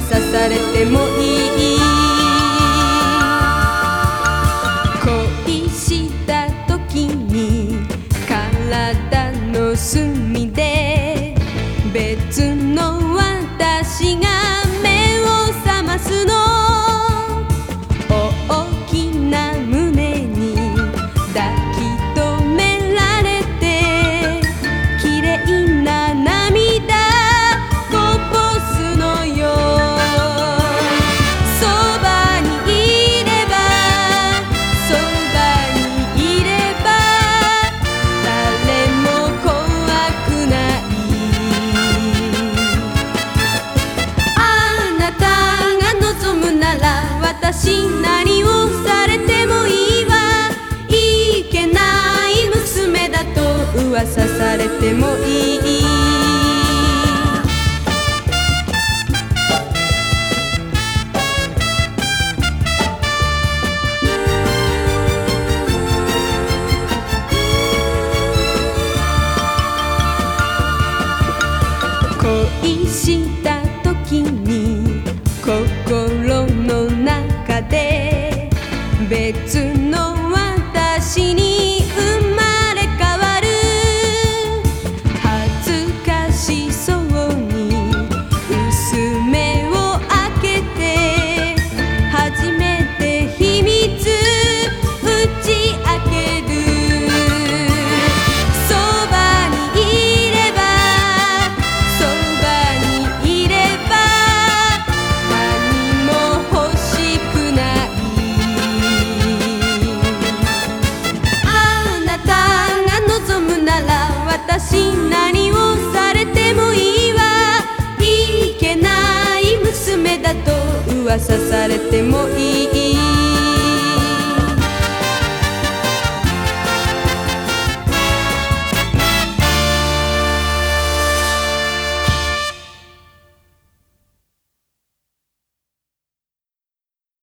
刺されてもいい。恋した時に体の隅で私何をされてもいいわいけない娘だと噂されてもいい恋した別の私に私何をされてもいいわ。いけない娘だと噂されてもいい。